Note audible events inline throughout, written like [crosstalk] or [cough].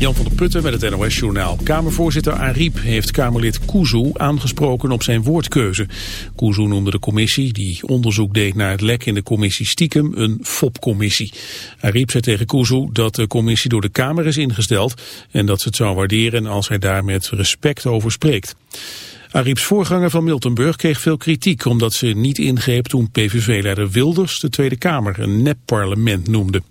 Jan van der Putten met het NOS-journaal. Kamervoorzitter Ariep heeft Kamerlid Kuzu aangesproken op zijn woordkeuze. Kuzu noemde de commissie die onderzoek deed naar het lek in de commissie Stiekem een FOP-commissie. Ariep zei tegen Kuzu dat de commissie door de Kamer is ingesteld en dat ze het zou waarderen als hij daar met respect over spreekt. Ariep's voorganger van Miltenburg kreeg veel kritiek omdat ze niet ingreep toen PVV-leider Wilders de Tweede Kamer een nepparlement noemde.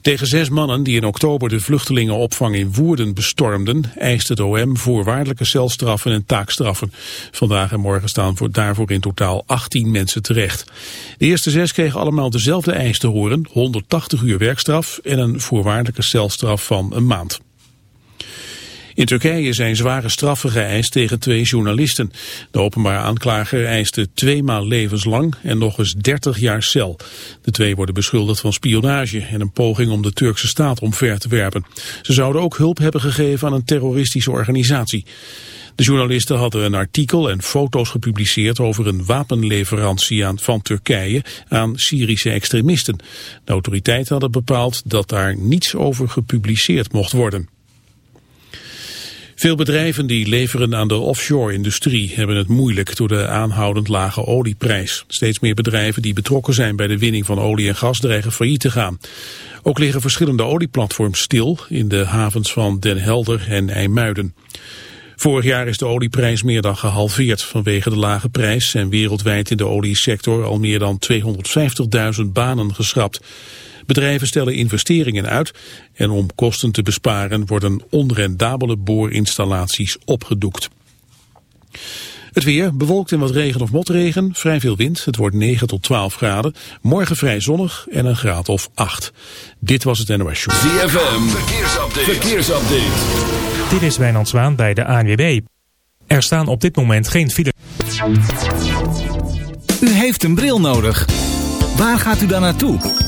Tegen zes mannen die in oktober de vluchtelingenopvang in Woerden bestormden, eist het OM voorwaardelijke celstraffen en taakstraffen. Vandaag en morgen staan voor, daarvoor in totaal 18 mensen terecht. De eerste zes kregen allemaal dezelfde eis te horen, 180 uur werkstraf en een voorwaardelijke celstraf van een maand. In Turkije zijn zware straffen geëist tegen twee journalisten. De openbare aanklager eiste tweemaal levenslang en nog eens 30 jaar cel. De twee worden beschuldigd van spionage en een poging om de Turkse staat omver te werpen. Ze zouden ook hulp hebben gegeven aan een terroristische organisatie. De journalisten hadden een artikel en foto's gepubliceerd over een wapenleverantie aan, van Turkije aan Syrische extremisten. De autoriteiten hadden bepaald dat daar niets over gepubliceerd mocht worden. Veel bedrijven die leveren aan de offshore-industrie hebben het moeilijk door de aanhoudend lage olieprijs. Steeds meer bedrijven die betrokken zijn bij de winning van olie en gas dreigen failliet te gaan. Ook liggen verschillende olieplatforms stil in de havens van Den Helder en IJmuiden. Vorig jaar is de olieprijs meer dan gehalveerd vanwege de lage prijs en wereldwijd in de oliesector al meer dan 250.000 banen geschrapt. Bedrijven stellen investeringen uit en om kosten te besparen worden onrendabele boorinstallaties opgedoekt. Het weer, bewolkt en wat regen of motregen, vrij veel wind. Het wordt 9 tot 12 graden. Morgen vrij zonnig en een graad of 8. Dit was het NOS Show. ZFM, verkeersupdate. verkeersupdate. Dit is Wijnand Zwaan bij de ANWB. Er staan op dit moment geen file. U heeft een bril nodig. Waar gaat u dan naartoe?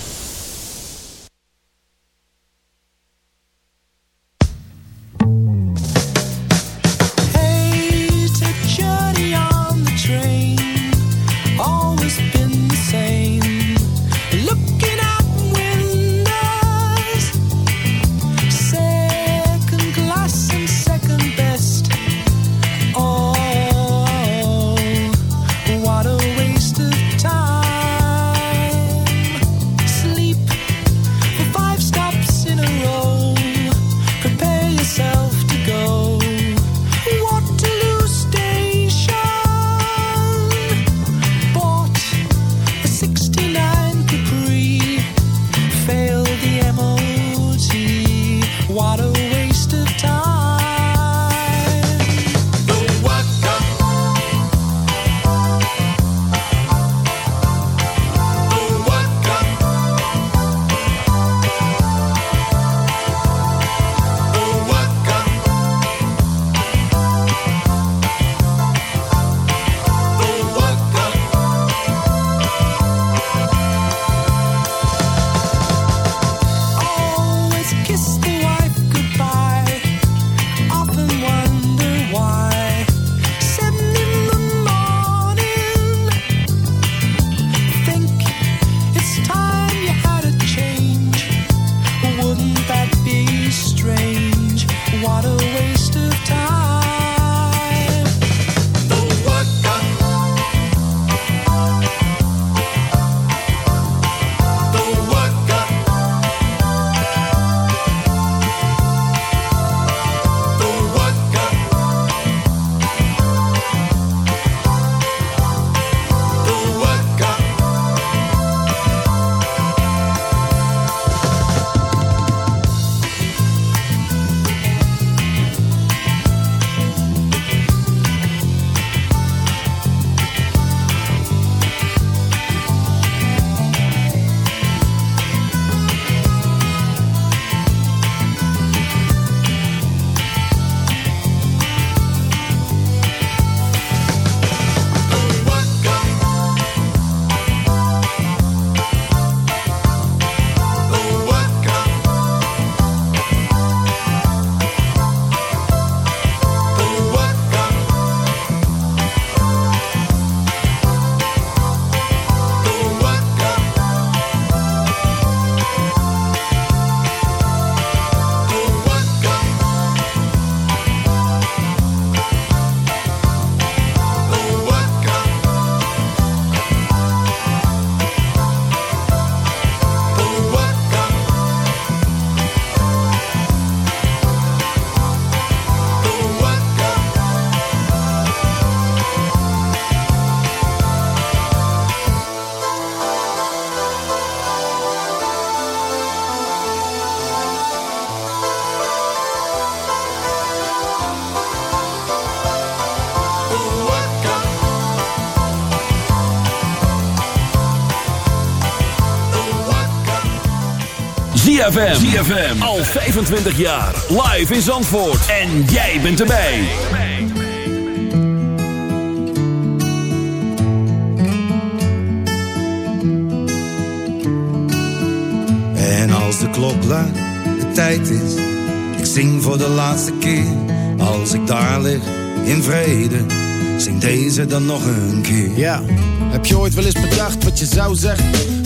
ZFM. ZFM. Al 25 jaar. Live in Zandvoort. En jij bent erbij. En als de klok luidt, de tijd is. Ik zing voor de laatste keer. Als ik daar lig, in vrede. Zing deze dan nog een keer. Ja, heb je ooit wel eens bedacht wat je zou zeggen?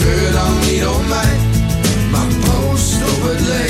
treur dan niet om mij. Maar proost op het leven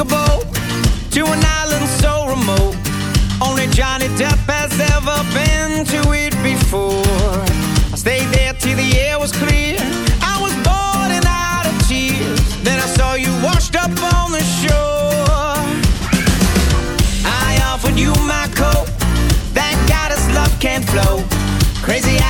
unremarkable to an island so remote. Only Johnny Depp has ever been to it before. I stayed there till the air was clear. I was born and out of tears. Then I saw you washed up on the shore. I offered you my coat. Thank God his love can't flow. Crazy.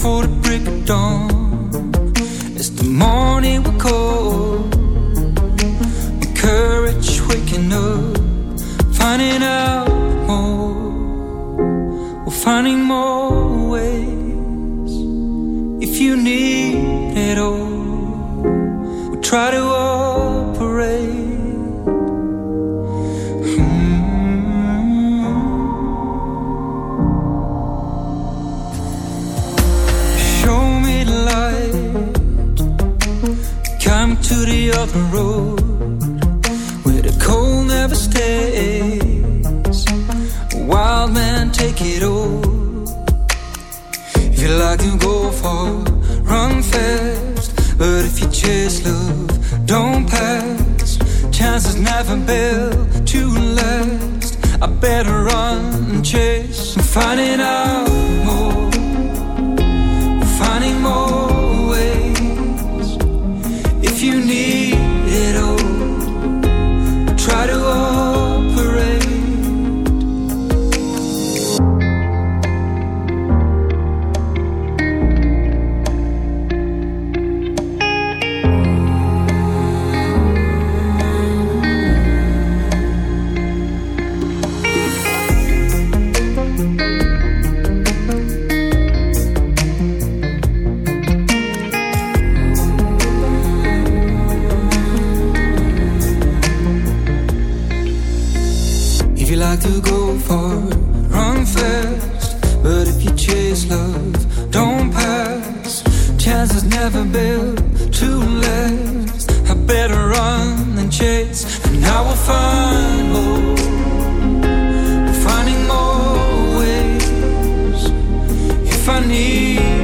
for the break of dawn. As the morning will cold The courage waking up Finding out more. We're finding more ways If you need it all. I need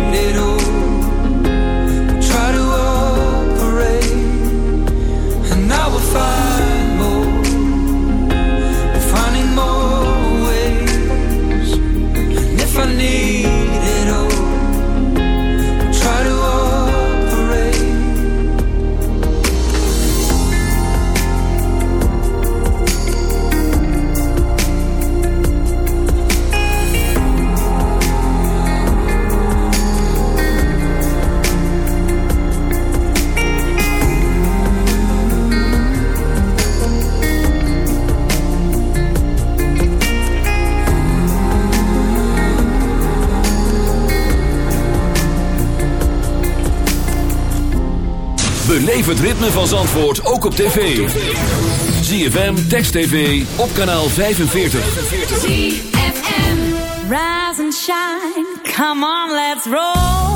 Beleef het ritme van Zandvoort ook op tv. ZFM, Text TV, op kanaal 45. ZFM. Rise and shine, come on let's roll.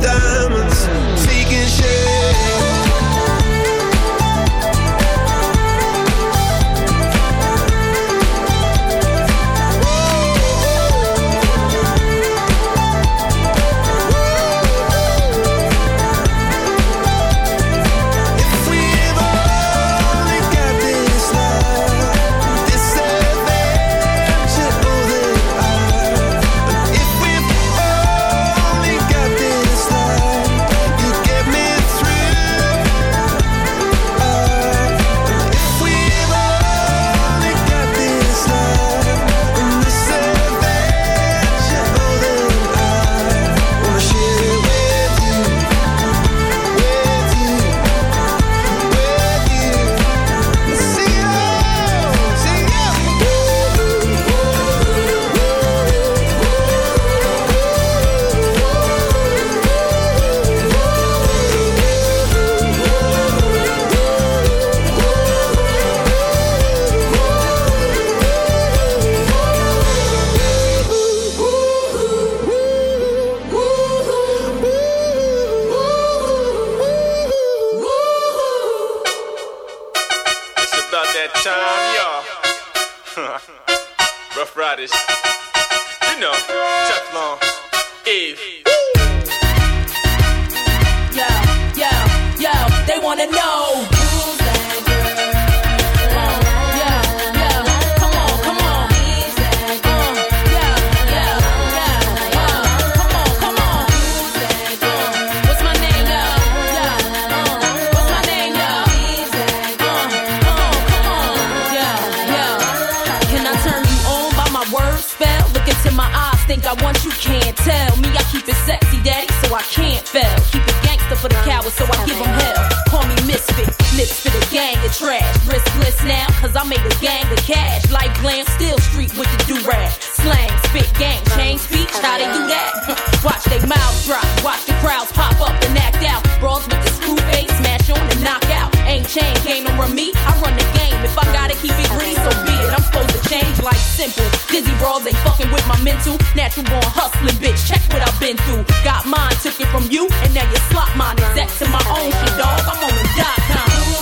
diamonds, seeking shade think I want you can't tell me I keep it sexy, daddy, so I can't fail. Keep it gangster for the cowards, so I give them hell. Call me misfit, lips for the gang of trash. Riskless now, cause I made a gang of cash. Like glam, still street with the do-rag. Slang, spit, gang, change speech, how they do that? [laughs] Watch they mouths drop, watch the crowds pop up and act out. Brawls with the screw on and knock out. Ain't chain, game over me, I run the game. If I gotta keep it green, so be it. I'm supposed to change like simple. Dizzy brawls ain't fucking with my mental. Natural born hustling, bitch. Check what I've been through. Got mine, took it from you, and now you slot mine. Exec to my own shit, dog. I'm on the dot com.